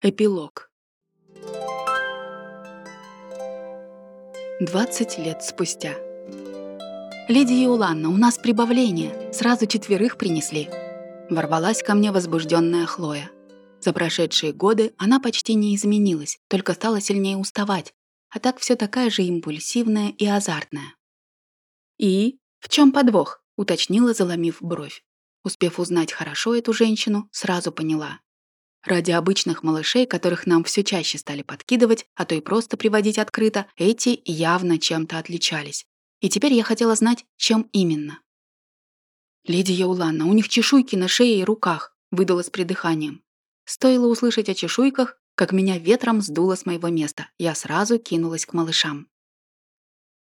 Эпилог. 20 лет спустя. «Лидия Уланна, у нас прибавление. Сразу четверых принесли». Ворвалась ко мне возбужденная Хлоя. За прошедшие годы она почти не изменилась, только стала сильнее уставать, а так все такая же импульсивная и азартная. «И? В чем подвох?» — уточнила, заломив бровь. Успев узнать хорошо эту женщину, сразу поняла. Ради обычных малышей, которых нам все чаще стали подкидывать, а то и просто приводить открыто, эти явно чем-то отличались. И теперь я хотела знать, чем именно. «Лидия Уланна, у них чешуйки на шее и руках», — выдала с придыханием. Стоило услышать о чешуйках, как меня ветром сдуло с моего места. Я сразу кинулась к малышам.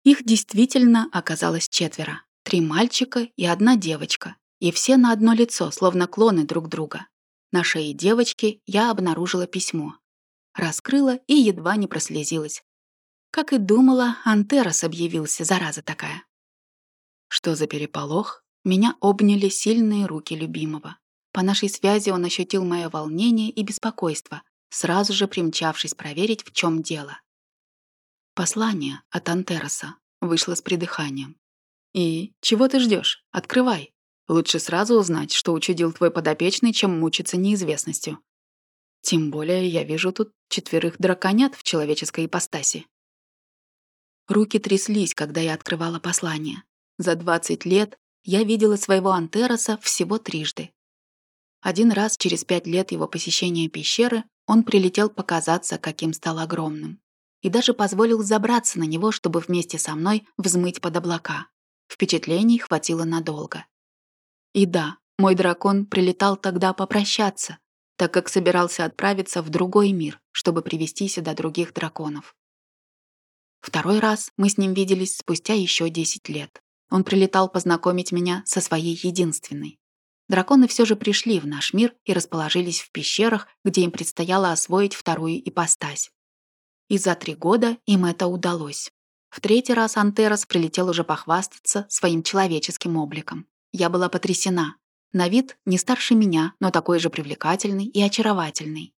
Их действительно оказалось четверо. Три мальчика и одна девочка. И все на одно лицо, словно клоны друг друга. На шее девочки я обнаружила письмо. Раскрыла и едва не прослезилась. Как и думала, Антерос объявился, зараза такая. Что за переполох? Меня обняли сильные руки любимого. По нашей связи он ощутил мое волнение и беспокойство, сразу же примчавшись проверить, в чем дело. Послание от Антероса вышло с придыханием. «И чего ты ждешь? Открывай!» Лучше сразу узнать, что учудил твой подопечный, чем мучиться неизвестностью. Тем более я вижу тут четверых драконят в человеческой ипостаси. Руки тряслись, когда я открывала послание. За 20 лет я видела своего Антероса всего трижды. Один раз через пять лет его посещения пещеры он прилетел показаться, каким стал огромным. И даже позволил забраться на него, чтобы вместе со мной взмыть под облака. Впечатлений хватило надолго. И да, мой дракон прилетал тогда попрощаться, так как собирался отправиться в другой мир, чтобы привести сюда других драконов. Второй раз мы с ним виделись спустя еще 10 лет. Он прилетал познакомить меня со своей единственной. Драконы все же пришли в наш мир и расположились в пещерах, где им предстояло освоить вторую ипостась. И за три года им это удалось. В третий раз Антерос прилетел уже похвастаться своим человеческим обликом. Я была потрясена. На вид не старше меня, но такой же привлекательный и очаровательный.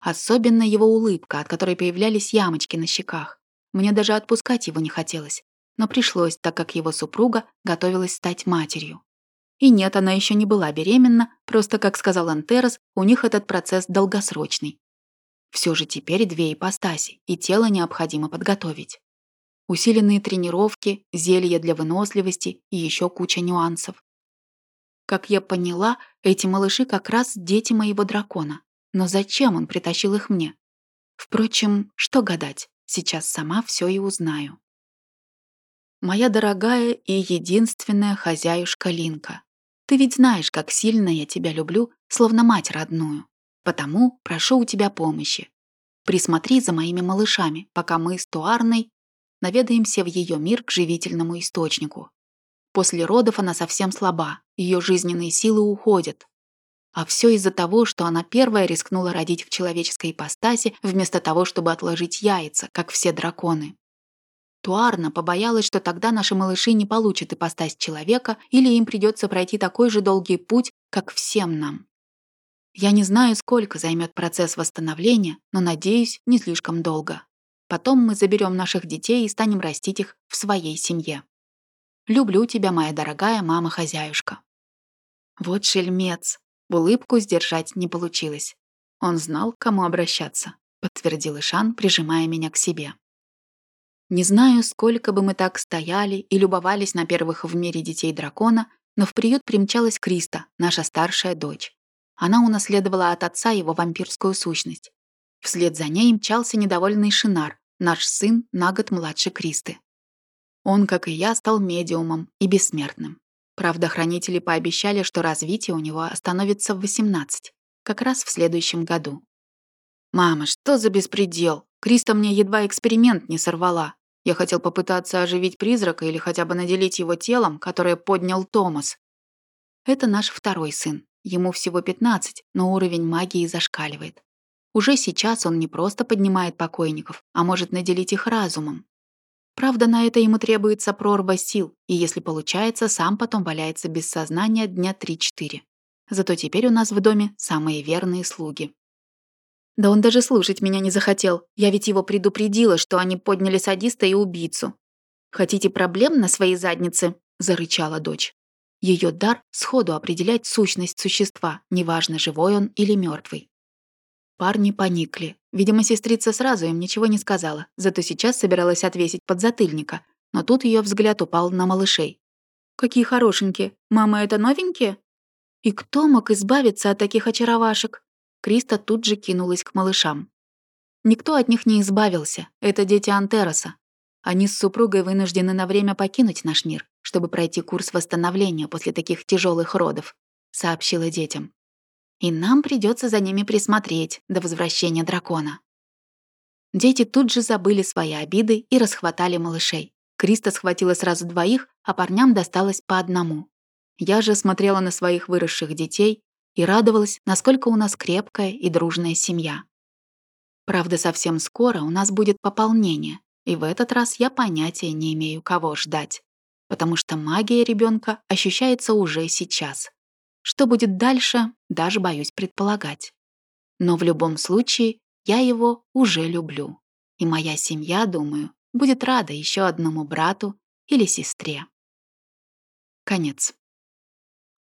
Особенно его улыбка, от которой появлялись ямочки на щеках. Мне даже отпускать его не хотелось, но пришлось, так как его супруга готовилась стать матерью. И нет, она еще не была беременна, просто, как сказал Антерос, у них этот процесс долгосрочный. Все же теперь две ипостаси, и тело необходимо подготовить. Усиленные тренировки, зелья для выносливости и еще куча нюансов. Как я поняла, эти малыши как раз дети моего дракона. Но зачем он притащил их мне? Впрочем, что гадать, сейчас сама все и узнаю. Моя дорогая и единственная хозяюшка Линка, ты ведь знаешь, как сильно я тебя люблю, словно мать родную. Потому прошу у тебя помощи. Присмотри за моими малышами, пока мы с Туарной наведаемся в ее мир к живительному источнику. После родов она совсем слаба, ее жизненные силы уходят. А все из-за того, что она первая рискнула родить в человеческой ипостаси, вместо того, чтобы отложить яйца, как все драконы. Туарна побоялась, что тогда наши малыши не получат ипостась человека или им придется пройти такой же долгий путь, как всем нам. Я не знаю, сколько займет процесс восстановления, но надеюсь, не слишком долго. Потом мы заберем наших детей и станем растить их в своей семье. Люблю тебя, моя дорогая мама-хозяюшка». Вот шельмец. Улыбку сдержать не получилось. Он знал, к кому обращаться, подтвердил Ишан, прижимая меня к себе. Не знаю, сколько бы мы так стояли и любовались на первых в мире детей дракона, но в приют примчалась Криста, наша старшая дочь. Она унаследовала от отца его вампирскую сущность. Вслед за ней мчался недовольный Шинар, наш сын на год младше Кристы. Он, как и я, стал медиумом и бессмертным. Правда, хранители пообещали, что развитие у него остановится в 18, как раз в следующем году. «Мама, что за беспредел? Криста мне едва эксперимент не сорвала. Я хотел попытаться оживить призрака или хотя бы наделить его телом, которое поднял Томас. Это наш второй сын. Ему всего 15, но уровень магии зашкаливает. Уже сейчас он не просто поднимает покойников, а может наделить их разумом. Правда, на это ему требуется прорва сил, и если получается, сам потом валяется без сознания дня 3-4. Зато теперь у нас в доме самые верные слуги. Да он даже слушать меня не захотел. Я ведь его предупредила, что они подняли садиста и убийцу. «Хотите проблем на своей заднице?» – зарычала дочь. Ее дар – сходу определять сущность существа, неважно, живой он или мертвый. Парни поникли. Видимо, сестрица сразу им ничего не сказала, зато сейчас собиралась отвесить подзатыльника, но тут ее взгляд упал на малышей. «Какие хорошенькие! Мама, это новенькие?» «И кто мог избавиться от таких очаровашек?» Криста тут же кинулась к малышам. Никто от них не избавился. Это дети Антероса. Они с супругой вынуждены на время покинуть наш мир, чтобы пройти курс восстановления после таких тяжелых родов, сообщила детям. И нам придется за ними присмотреть до возвращения дракона. Дети тут же забыли свои обиды и расхватали малышей. Криста схватила сразу двоих, а парням досталось по одному. Я же смотрела на своих выросших детей и радовалась, насколько у нас крепкая и дружная семья. Правда, совсем скоро у нас будет пополнение, и в этот раз я понятия не имею, кого ждать, потому что магия ребенка ощущается уже сейчас. Что будет дальше, даже боюсь предполагать. Но в любом случае я его уже люблю, и моя семья, думаю, будет рада еще одному брату или сестре. Конец.